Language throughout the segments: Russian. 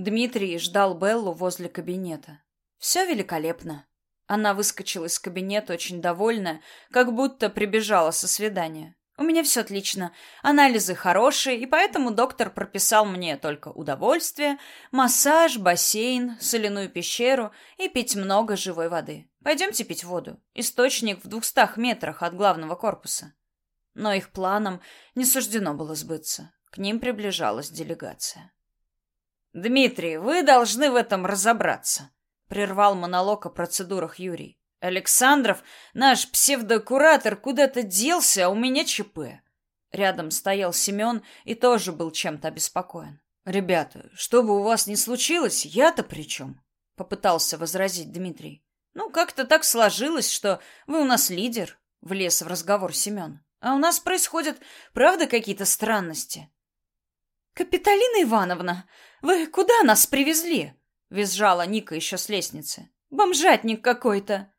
Дмитрий ждал Беллу возле кабинета. Все великолепно. Она выскочила из кабинета очень довольная, как будто прибежала со свидания. У меня все отлично. Анализы хорошие, и поэтому доктор прописал мне только удовольствие, массаж, бассейн, соляную пещеру и пить много живой воды. Пойдемте пить воду. Источник в двухстах метрах от главного корпуса. Но их планам не суждено было сбыться. К ним приближалась делегация. «Дмитрий, вы должны в этом разобраться», — прервал монолог о процедурах Юрий. Александров, наш псевдокуратор, куда-то делся, а у меня ЧП. Рядом стоял Семен и тоже был чем-то обеспокоен. «Ребята, что бы у вас ни случилось, я-то при чем?» — попытался возразить Дмитрий. «Ну, как-то так сложилось, что вы у нас лидер», — влез в разговор Семен. «А у нас происходят, правда, какие-то странности?» «Капиталина Ивановна, вы куда нас привезли?» — визжала Ника еще с лестницы. «Бомжатник какой-то!»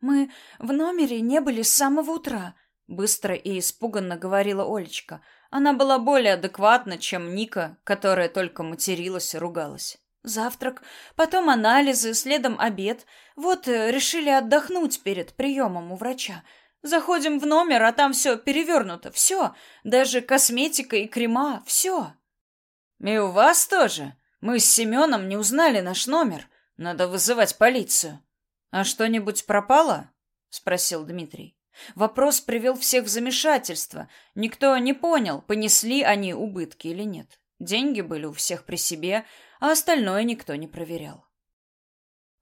«Мы в номере не были с самого утра», — быстро и испуганно говорила Олечка. Она была более адекватна, чем Ника, которая только материлась и ругалась. «Завтрак, потом анализы, следом обед. Вот э, решили отдохнуть перед приемом у врача. Заходим в номер, а там все перевернуто, все, даже косметика и крема, все». «И у вас тоже? Мы с Семеном не узнали наш номер. Надо вызывать полицию». «А что-нибудь пропало?» — спросил Дмитрий. Вопрос привел всех в замешательство. Никто не понял, понесли они убытки или нет. Деньги были у всех при себе, а остальное никто не проверял.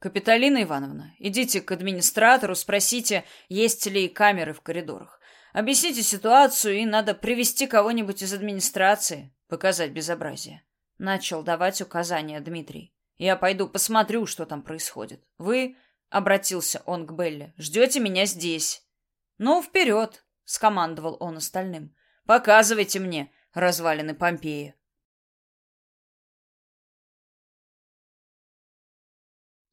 «Капиталина Ивановна, идите к администратору, спросите, есть ли камеры в коридорах. Объясните ситуацию, и надо привести кого-нибудь из администрации, показать безобразие». Начал давать указания Дмитрий. «Я пойду посмотрю, что там происходит. Вы Обратился он к Белле. «Ждете меня здесь?» «Ну, вперед!» — скомандовал он остальным. «Показывайте мне развалины Помпеи».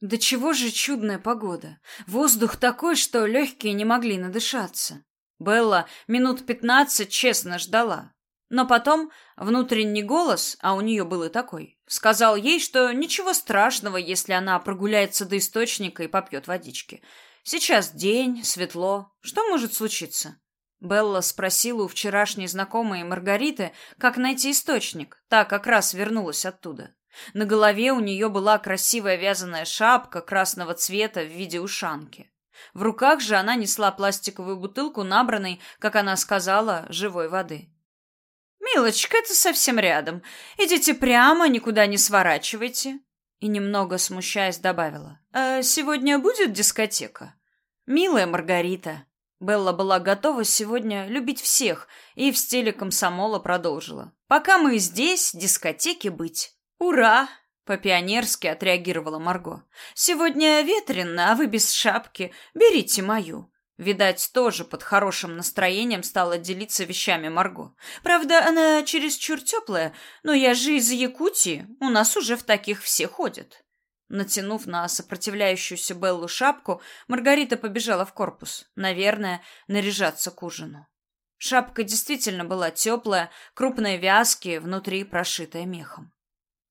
Да чего же чудная погода. Воздух такой, что легкие не могли надышаться. Белла минут пятнадцать честно ждала. Но потом внутренний голос, а у нее был и такой, сказал ей, что ничего страшного, если она прогуляется до источника и попьет водички. Сейчас день, светло. Что может случиться? Белла спросила у вчерашней знакомой Маргариты, как найти источник. Та как раз вернулась оттуда. На голове у нее была красивая вязаная шапка красного цвета в виде ушанки. В руках же она несла пластиковую бутылку, набранной, как она сказала, живой воды. «Милочка, это совсем рядом. Идите прямо, никуда не сворачивайте». И немного смущаясь добавила. «А сегодня будет дискотека?» «Милая Маргарита». Белла была готова сегодня любить всех и в стиле комсомола продолжила. «Пока мы здесь, дискотеки быть». «Ура!» — по-пионерски отреагировала Марго. «Сегодня ветрено, а вы без шапки. Берите мою». Видать, тоже под хорошим настроением стала делиться вещами Марго. Правда, она чересчур теплая, но я же из Якутии, у нас уже в таких все ходят. Натянув на сопротивляющуюся Беллу шапку, Маргарита побежала в корпус, наверное, наряжаться к ужину. Шапка действительно была теплая, крупные вязки, внутри прошитая мехом.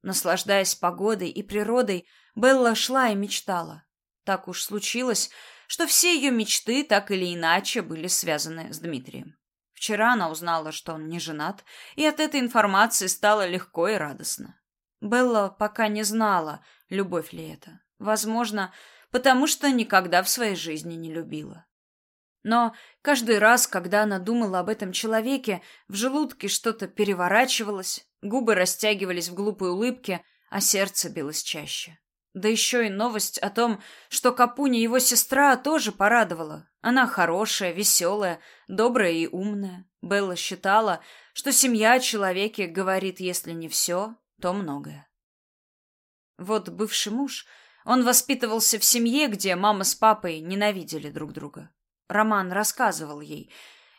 Наслаждаясь погодой и природой, Белла шла и мечтала. Так уж случилось, что все ее мечты так или иначе были связаны с Дмитрием. Вчера она узнала, что он не женат, и от этой информации стало легко и радостно. Белла пока не знала, любовь ли это. Возможно, потому что никогда в своей жизни не любила. Но каждый раз, когда она думала об этом человеке, в желудке что-то переворачивалось, губы растягивались в глупой улыбке, а сердце билось чаще. Да еще и новость о том, что Капуня его сестра тоже порадовала. Она хорошая, веселая, добрая и умная. Белла считала, что семья о человеке говорит, если не все, то многое. Вот бывший муж, он воспитывался в семье, где мама с папой ненавидели друг друга. Роман рассказывал ей.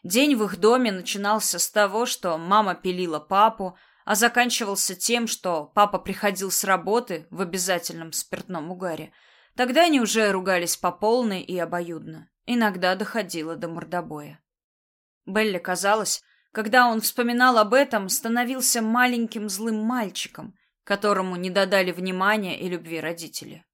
День в их доме начинался с того, что мама пилила папу, а заканчивался тем, что папа приходил с работы в обязательном спиртном угаре. Тогда они уже ругались по полной и обоюдно. Иногда доходило до мордобоя. Белле казалось, когда он вспоминал об этом, становился маленьким злым мальчиком, которому не додали внимания и любви родители.